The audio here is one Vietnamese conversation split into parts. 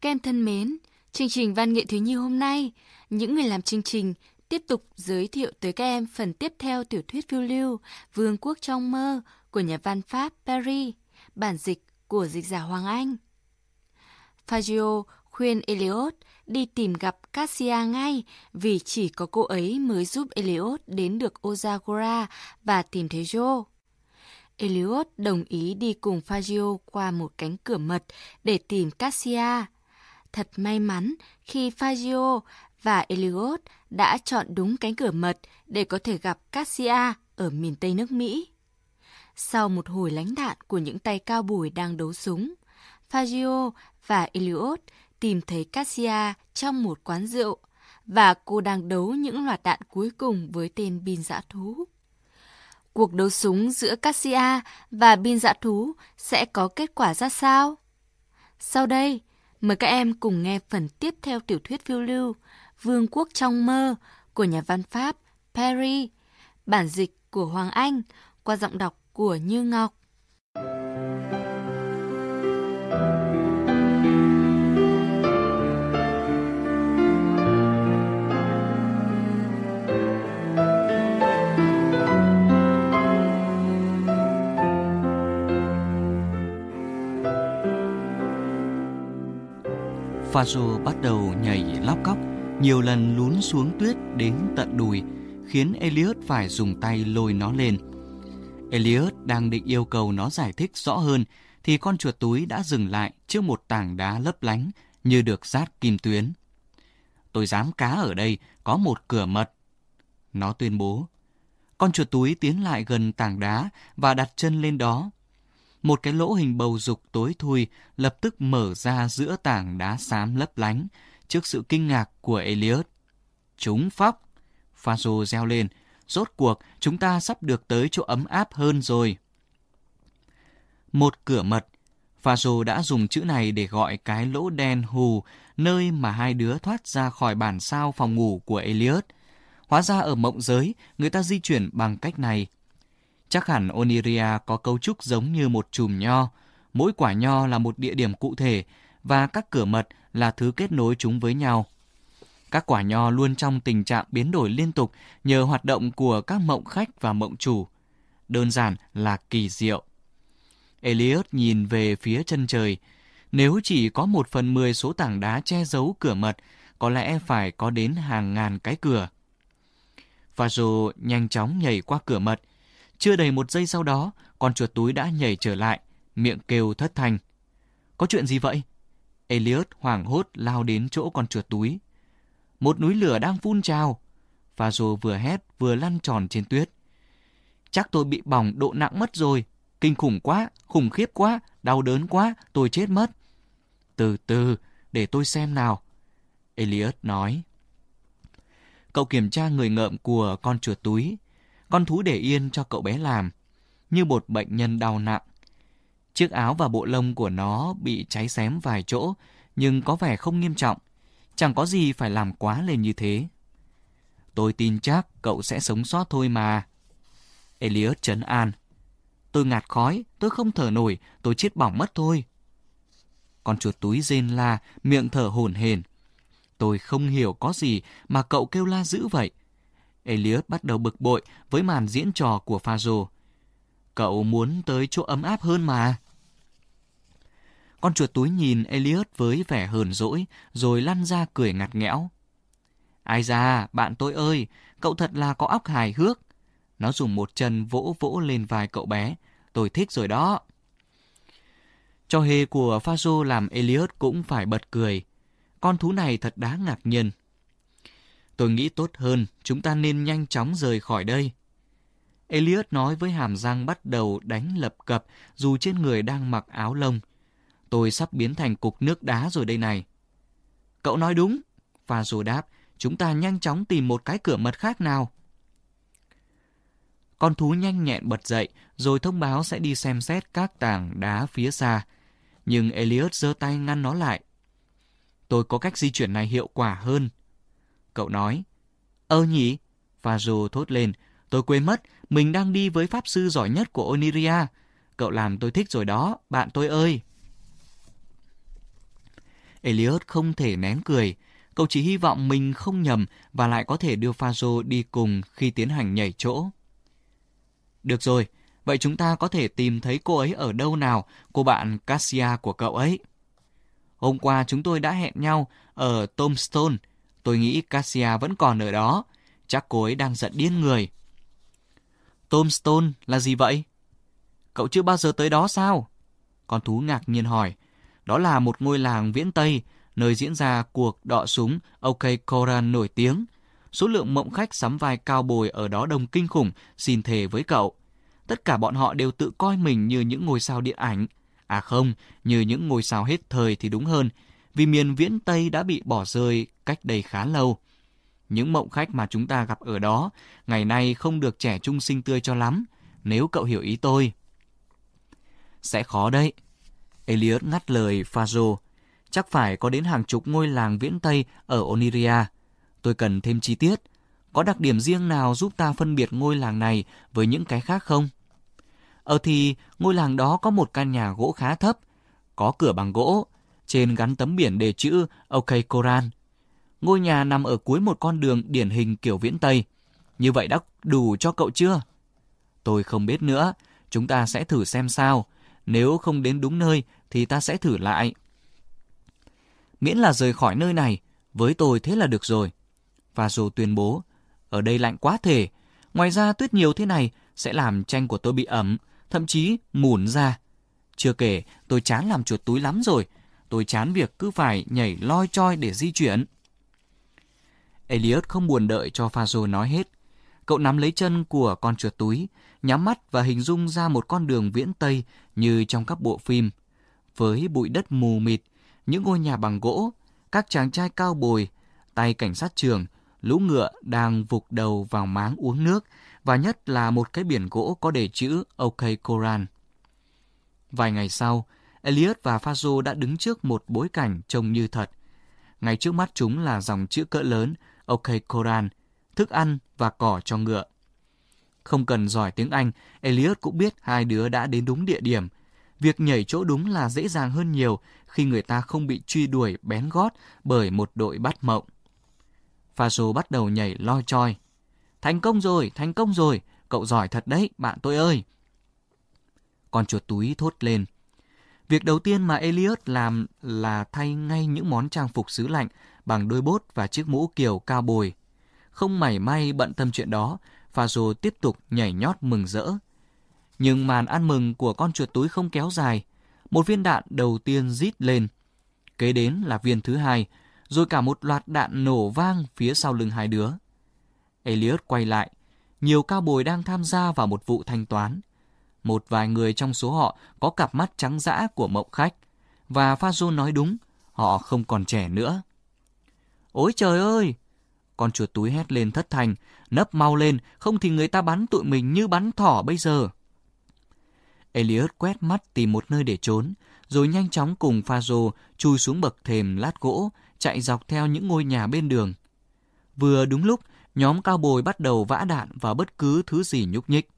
Các em thân mến, chương trình Văn nghệ thiếu nhi hôm nay, những người làm chương trình tiếp tục giới thiệu tới các em phần tiếp theo tiểu thuyết phiêu lưu Vương quốc trong mơ của nhà văn Pháp Paris, bản dịch của dịch giả Hoàng Anh. Fagio khuyên Eliot đi tìm gặp Cassia ngay vì chỉ có cô ấy mới giúp Eliot đến được Ozagora và tìm thấy Joe. Eliot đồng ý đi cùng Fagio qua một cánh cửa mật để tìm Cassia. Thật may mắn khi Fagio và Eliot đã chọn đúng cánh cửa mật để có thể gặp Cassia ở miền Tây nước Mỹ. Sau một hồi lánh đạn của những tay cao bùi đang đấu súng, Fagio và Eliot tìm thấy Cassia trong một quán rượu và cô đang đấu những loạt đạn cuối cùng với tên bin dã thú. Cuộc đấu súng giữa Cassia và bin dã thú sẽ có kết quả ra sao? Sau đây, mời các em cùng nghe phần tiếp theo tiểu thuyết phiêu lưu Vương quốc trong mơ của nhà văn Pháp Perry, bản dịch của Hoàng Anh qua giọng đọc của Như Ngọc. Faso bắt đầu nhảy lóc cóc, nhiều lần lún xuống tuyết đến tận đùi, khiến Elliot phải dùng tay lôi nó lên. Elliot đang định yêu cầu nó giải thích rõ hơn, thì con chuột túi đã dừng lại trước một tảng đá lấp lánh như được rát kim tuyến. Tôi dám cá ở đây có một cửa mật. Nó tuyên bố. Con chuột túi tiến lại gần tảng đá và đặt chân lên đó một cái lỗ hình bầu dục tối thui lập tức mở ra giữa tảng đá xám lấp lánh trước sự kinh ngạc của Elliot. Chúng phóc! Faso reo lên. Rốt cuộc, chúng ta sắp được tới chỗ ấm áp hơn rồi. Một cửa mật. Faso đã dùng chữ này để gọi cái lỗ đen hù, nơi mà hai đứa thoát ra khỏi bản sao phòng ngủ của Elliot. Hóa ra ở mộng giới, người ta di chuyển bằng cách này. Chắc hẳn Oniria có cấu trúc giống như một chùm nho. Mỗi quả nho là một địa điểm cụ thể và các cửa mật là thứ kết nối chúng với nhau. Các quả nho luôn trong tình trạng biến đổi liên tục nhờ hoạt động của các mộng khách và mộng chủ. Đơn giản là kỳ diệu. Elliot nhìn về phía chân trời. Nếu chỉ có một phần mười số tảng đá che giấu cửa mật, có lẽ phải có đến hàng ngàn cái cửa. Fajo nhanh chóng nhảy qua cửa mật, chưa đầy một giây sau đó, con chuột túi đã nhảy trở lại, miệng kêu thất thanh. Có chuyện gì vậy? Elliot hoảng hốt lao đến chỗ con chuột túi. Một núi lửa đang phun trào. Và rồi vừa hét vừa lăn tròn trên tuyết. Chắc tôi bị bỏng độ nặng mất rồi. Kinh khủng quá, khủng khiếp quá, đau đớn quá, tôi chết mất. Từ từ, để tôi xem nào. Elliot nói. Cậu kiểm tra người ngợm của con chuột túi con thú để yên cho cậu bé làm, như một bệnh nhân đau nặng. Chiếc áo và bộ lông của nó bị cháy xém vài chỗ, nhưng có vẻ không nghiêm trọng. Chẳng có gì phải làm quá lên như thế. Tôi tin chắc cậu sẽ sống sót thôi mà. Elliot trấn an. Tôi ngạt khói, tôi không thở nổi, tôi chết bỏng mất thôi. Con chuột túi rên la, miệng thở hổn hển. Tôi không hiểu có gì mà cậu kêu la dữ vậy. Elliot bắt đầu bực bội với màn diễn trò của Fazo. Cậu muốn tới chỗ ấm áp hơn mà. Con chuột túi nhìn Elliot với vẻ hờn dỗi, rồi lăn ra cười ngặt nghẽo. Ai ra, bạn tôi ơi, cậu thật là có óc hài hước. Nó dùng một chân vỗ vỗ lên vai cậu bé. Tôi thích rồi đó. Cho hề của Fazo làm Elliot cũng phải bật cười. Con thú này thật đáng ngạc nhiên. Tôi nghĩ tốt hơn, chúng ta nên nhanh chóng rời khỏi đây. Elliot nói với hàm răng bắt đầu đánh lập cập dù trên người đang mặc áo lông. Tôi sắp biến thành cục nước đá rồi đây này. Cậu nói đúng. Và rồi đáp, chúng ta nhanh chóng tìm một cái cửa mật khác nào. Con thú nhanh nhẹn bật dậy rồi thông báo sẽ đi xem xét các tảng đá phía xa. Nhưng Elliot giơ tay ngăn nó lại. Tôi có cách di chuyển này hiệu quả hơn. Cậu nói, ơ nhỉ? Và thốt lên, tôi quên mất, mình đang đi với pháp sư giỏi nhất của Oniria. Cậu làm tôi thích rồi đó, bạn tôi ơi. Elliot không thể nén cười. Cậu chỉ hy vọng mình không nhầm và lại có thể đưa Fazo đi cùng khi tiến hành nhảy chỗ. Được rồi, vậy chúng ta có thể tìm thấy cô ấy ở đâu nào, cô bạn Cassia của cậu ấy. Hôm qua chúng tôi đã hẹn nhau ở Tombstone. Tôi nghĩ Cassia vẫn còn ở đó. Chắc cô ấy đang giận điên người. Tombstone là gì vậy? Cậu chưa bao giờ tới đó sao? Con thú ngạc nhiên hỏi. Đó là một ngôi làng viễn Tây, nơi diễn ra cuộc đọ súng OK Koran nổi tiếng. Số lượng mộng khách sắm vai cao bồi ở đó đông kinh khủng, xin thề với cậu. Tất cả bọn họ đều tự coi mình như những ngôi sao điện ảnh. À không, như những ngôi sao hết thời thì đúng hơn, vì miền viễn Tây đã bị bỏ rơi cách đây khá lâu. Những mộng khách mà chúng ta gặp ở đó, ngày nay không được trẻ trung sinh tươi cho lắm, nếu cậu hiểu ý tôi. Sẽ khó đấy. Elliot ngắt lời Fazo. Chắc phải có đến hàng chục ngôi làng viễn Tây ở Oniria. Tôi cần thêm chi tiết. Có đặc điểm riêng nào giúp ta phân biệt ngôi làng này với những cái khác không? Ở thì ngôi làng đó có một căn nhà gỗ khá thấp, có cửa bằng gỗ, trên gắn tấm biển đề chữ OK Koran. Ngôi nhà nằm ở cuối một con đường điển hình kiểu viễn Tây. Như vậy đã đủ cho cậu chưa? Tôi không biết nữa, chúng ta sẽ thử xem sao. Nếu không đến đúng nơi thì ta sẽ thử lại. Miễn là rời khỏi nơi này, với tôi thế là được rồi. Và dù tuyên bố, ở đây lạnh quá thể. Ngoài ra tuyết nhiều thế này sẽ làm tranh của tôi bị ẩm, thậm chí mùn ra. Chưa kể, tôi chán làm chuột túi lắm rồi. Tôi chán việc cứ phải nhảy loi choi để di chuyển. Elliot không buồn đợi cho Fazo nói hết. Cậu nắm lấy chân của con chuột túi, nhắm mắt và hình dung ra một con đường viễn Tây như trong các bộ phim. Với bụi đất mù mịt, những ngôi nhà bằng gỗ, các chàng trai cao bồi, tay cảnh sát trường, lũ ngựa đang vụt đầu vào máng uống nước và nhất là một cái biển gỗ có đề chữ OK Koran. Vài ngày sau, Elliot và Fazo đã đứng trước một bối cảnh trông như thật. Ngay trước mắt chúng là dòng chữ cỡ lớn OK Koran, thức ăn và cỏ cho ngựa. Không cần giỏi tiếng Anh, Elliot cũng biết hai đứa đã đến đúng địa điểm. Việc nhảy chỗ đúng là dễ dàng hơn nhiều khi người ta không bị truy đuổi bén gót bởi một đội bắt mộng. Faso bắt đầu nhảy loi choi. Thành công rồi, thành công rồi, cậu giỏi thật đấy, bạn tôi ơi. Con chuột túi thốt lên. Việc đầu tiên mà Elliot làm là thay ngay những món trang phục xứ lạnh bằng đôi bốt và chiếc mũ kiều cao bồi. Không mảy may bận tâm chuyện đó, Faso tiếp tục nhảy nhót mừng rỡ. Nhưng màn ăn mừng của con chuột túi không kéo dài. Một viên đạn đầu tiên rít lên. Kế đến là viên thứ hai, rồi cả một loạt đạn nổ vang phía sau lưng hai đứa. Elliot quay lại. Nhiều cao bồi đang tham gia vào một vụ thanh toán. Một vài người trong số họ có cặp mắt trắng dã của mộng khách. Và Fazo nói đúng, họ không còn trẻ nữa. Ôi trời ơi! Con chuột túi hét lên thất thành, nấp mau lên, không thì người ta bắn tụi mình như bắn thỏ bây giờ. Elliot quét mắt tìm một nơi để trốn, rồi nhanh chóng cùng Fazo chui xuống bậc thềm lát gỗ, chạy dọc theo những ngôi nhà bên đường. Vừa đúng lúc, nhóm cao bồi bắt đầu vã đạn vào bất cứ thứ gì nhúc nhích.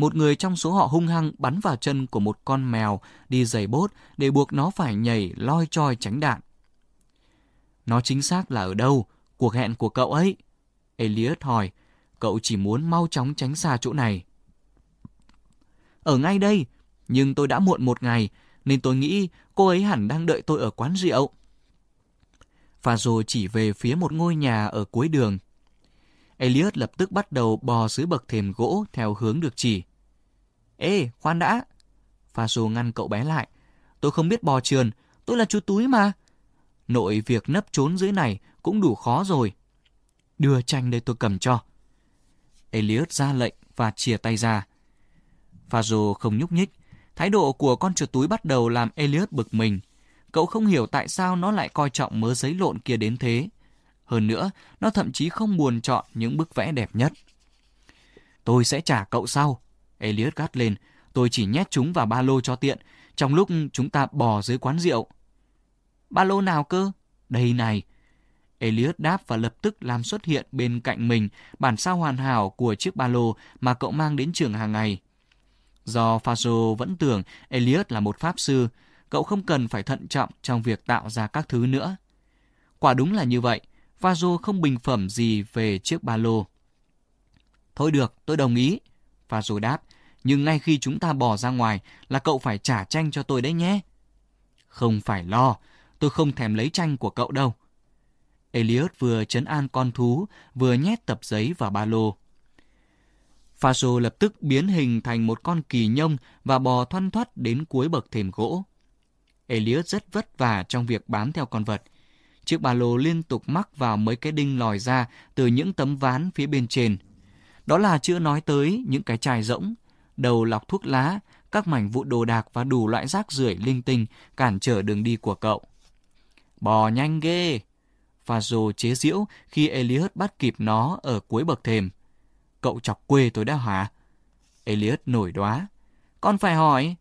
Một người trong số họ hung hăng bắn vào chân của một con mèo đi giày bốt để buộc nó phải nhảy loi choi tránh đạn. Nó chính xác là ở đâu? Cuộc hẹn của cậu ấy. Elliot hỏi, cậu chỉ muốn mau chóng tránh xa chỗ này. Ở ngay đây, nhưng tôi đã muộn một ngày, nên tôi nghĩ cô ấy hẳn đang đợi tôi ở quán rượu. và rồi chỉ về phía một ngôi nhà ở cuối đường. Elliot lập tức bắt đầu bò dưới bậc thềm gỗ theo hướng được chỉ. Ê, khoan đã! Fazo ngăn cậu bé lại. Tôi không biết bò trườn, tôi là chú túi mà. Nội việc nấp trốn dưới này cũng đủ khó rồi. Đưa tranh đây tôi cầm cho. Elliot ra lệnh và chia tay ra. Fazo không nhúc nhích. Thái độ của con chuột túi bắt đầu làm Elliot bực mình. Cậu không hiểu tại sao nó lại coi trọng mớ giấy lộn kia đến thế. Hơn nữa, nó thậm chí không buồn chọn những bức vẽ đẹp nhất. Tôi sẽ trả cậu sau. Elliot gắt lên. Tôi chỉ nhét chúng vào ba lô cho tiện, trong lúc chúng ta bò dưới quán rượu. Ba lô nào cơ? Đây này. Elliot đáp và lập tức làm xuất hiện bên cạnh mình bản sao hoàn hảo của chiếc ba lô mà cậu mang đến trường hàng ngày. Do Faso vẫn tưởng Elliot là một pháp sư, cậu không cần phải thận trọng trong việc tạo ra các thứ nữa. Quả đúng là như vậy, Fazo không bình phẩm gì về chiếc ba lô. Thôi được, tôi đồng ý. Fazo đáp, nhưng ngay khi chúng ta bỏ ra ngoài là cậu phải trả tranh cho tôi đấy nhé. Không phải lo, tôi không thèm lấy tranh của cậu đâu. Elliot vừa chấn an con thú, vừa nhét tập giấy vào ba lô. Faso lập tức biến hình thành một con kỳ nhông và bò thoăn thoắt đến cuối bậc thềm gỗ. Elliot rất vất vả trong việc bám theo con vật. Chiếc ba lô liên tục mắc vào mấy cái đinh lòi ra từ những tấm ván phía bên trên. Đó là chưa nói tới những cái chai rỗng, đầu lọc thuốc lá, các mảnh vụn đồ đạc và đủ loại rác rưởi linh tinh cản trở đường đi của cậu. Bò nhanh ghê! Fazo chế giễu khi Elliot bắt kịp nó ở cuối bậc thềm. Cậu chọc quê tôi đã hả? Elliot nổi đoá. Con phải hỏi.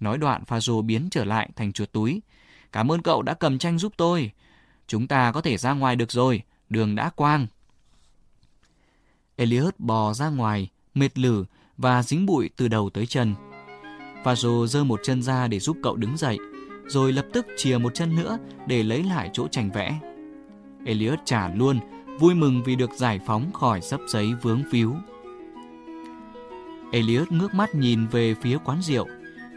Nói đoạn Fazo biến trở lại thành chuột túi. Cảm ơn cậu đã cầm tranh giúp tôi. Chúng ta có thể ra ngoài được rồi, đường đã quang. Elliot bò ra ngoài, mệt lử và dính bụi từ đầu tới chân. Và dù giơ một chân ra để giúp cậu đứng dậy, rồi lập tức chìa một chân nữa để lấy lại chỗ tranh vẽ. Elliot trả luôn, vui mừng vì được giải phóng khỏi sấp giấy vướng víu. Elliot ngước mắt nhìn về phía quán rượu,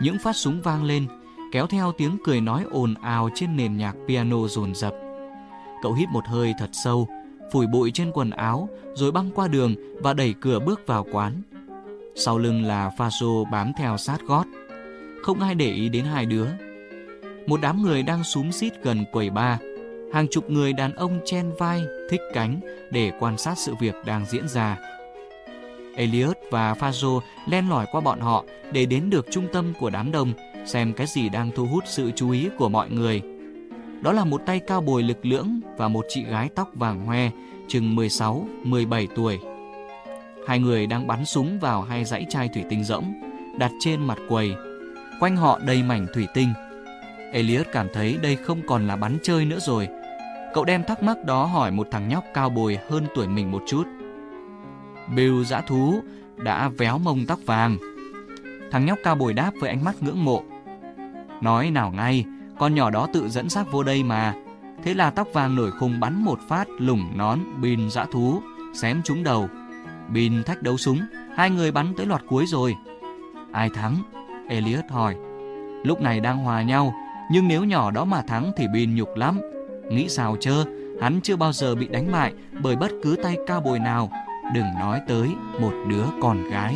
những phát súng vang lên, kéo theo tiếng cười nói ồn ào trên nền nhạc piano dồn dập. Cậu hít một hơi thật sâu, phủi bụi trên quần áo, rồi băng qua đường và đẩy cửa bước vào quán. Sau lưng là Faso bám theo sát gót. Không ai để ý đến hai đứa. Một đám người đang súm xít gần quầy bar. Hàng chục người đàn ông chen vai, thích cánh để quan sát sự việc đang diễn ra. Elliot và Fazo len lỏi qua bọn họ để đến được trung tâm của đám đông, xem cái gì đang thu hút sự chú ý của mọi người. Đó là một tay cao bồi lực lưỡng và một chị gái tóc vàng hoe, chừng 16-17 tuổi. Hai người đang bắn súng vào hai dãy chai thủy tinh rỗng, đặt trên mặt quầy. Quanh họ đầy mảnh thủy tinh. Elliot cảm thấy đây không còn là bắn chơi nữa rồi. Cậu đem thắc mắc đó hỏi một thằng nhóc cao bồi hơn tuổi mình một chút. Bill dã thú đã véo mông tóc vàng. Thằng nhóc cao bồi đáp với ánh mắt ngưỡng mộ. Nói nào ngay, con nhỏ đó tự dẫn xác vô đây mà. Thế là tóc vàng nổi khùng bắn một phát lủng nón Bin dã thú, xém trúng đầu. Bin thách đấu súng, hai người bắn tới loạt cuối rồi. Ai thắng? Elliot hỏi. Lúc này đang hòa nhau, nhưng nếu nhỏ đó mà thắng thì Bin nhục lắm. Nghĩ sao chơ, hắn chưa bao giờ bị đánh bại bởi bất cứ tay cao bồi nào. Đừng nói tới một đứa con gái.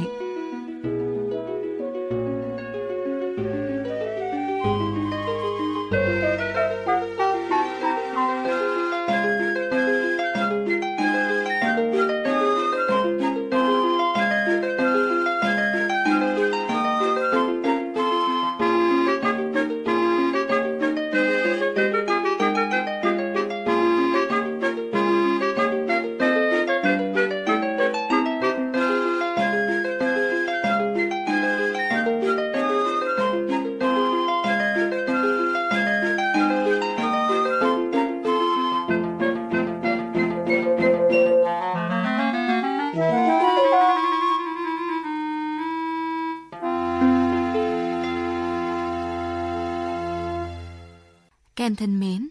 Em thân mến,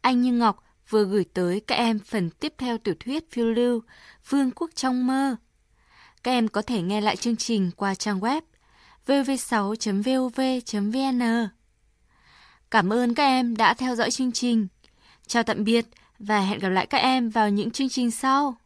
anh Như Ngọc vừa gửi tới các em phần tiếp theo tiểu thuyết phiêu lưu Vương quốc trong mơ. Các em có thể nghe lại chương trình qua trang web vv6.vov.vn. Cảm ơn các em đã theo dõi chương trình. Chào tạm biệt và hẹn gặp lại các em vào những chương trình sau.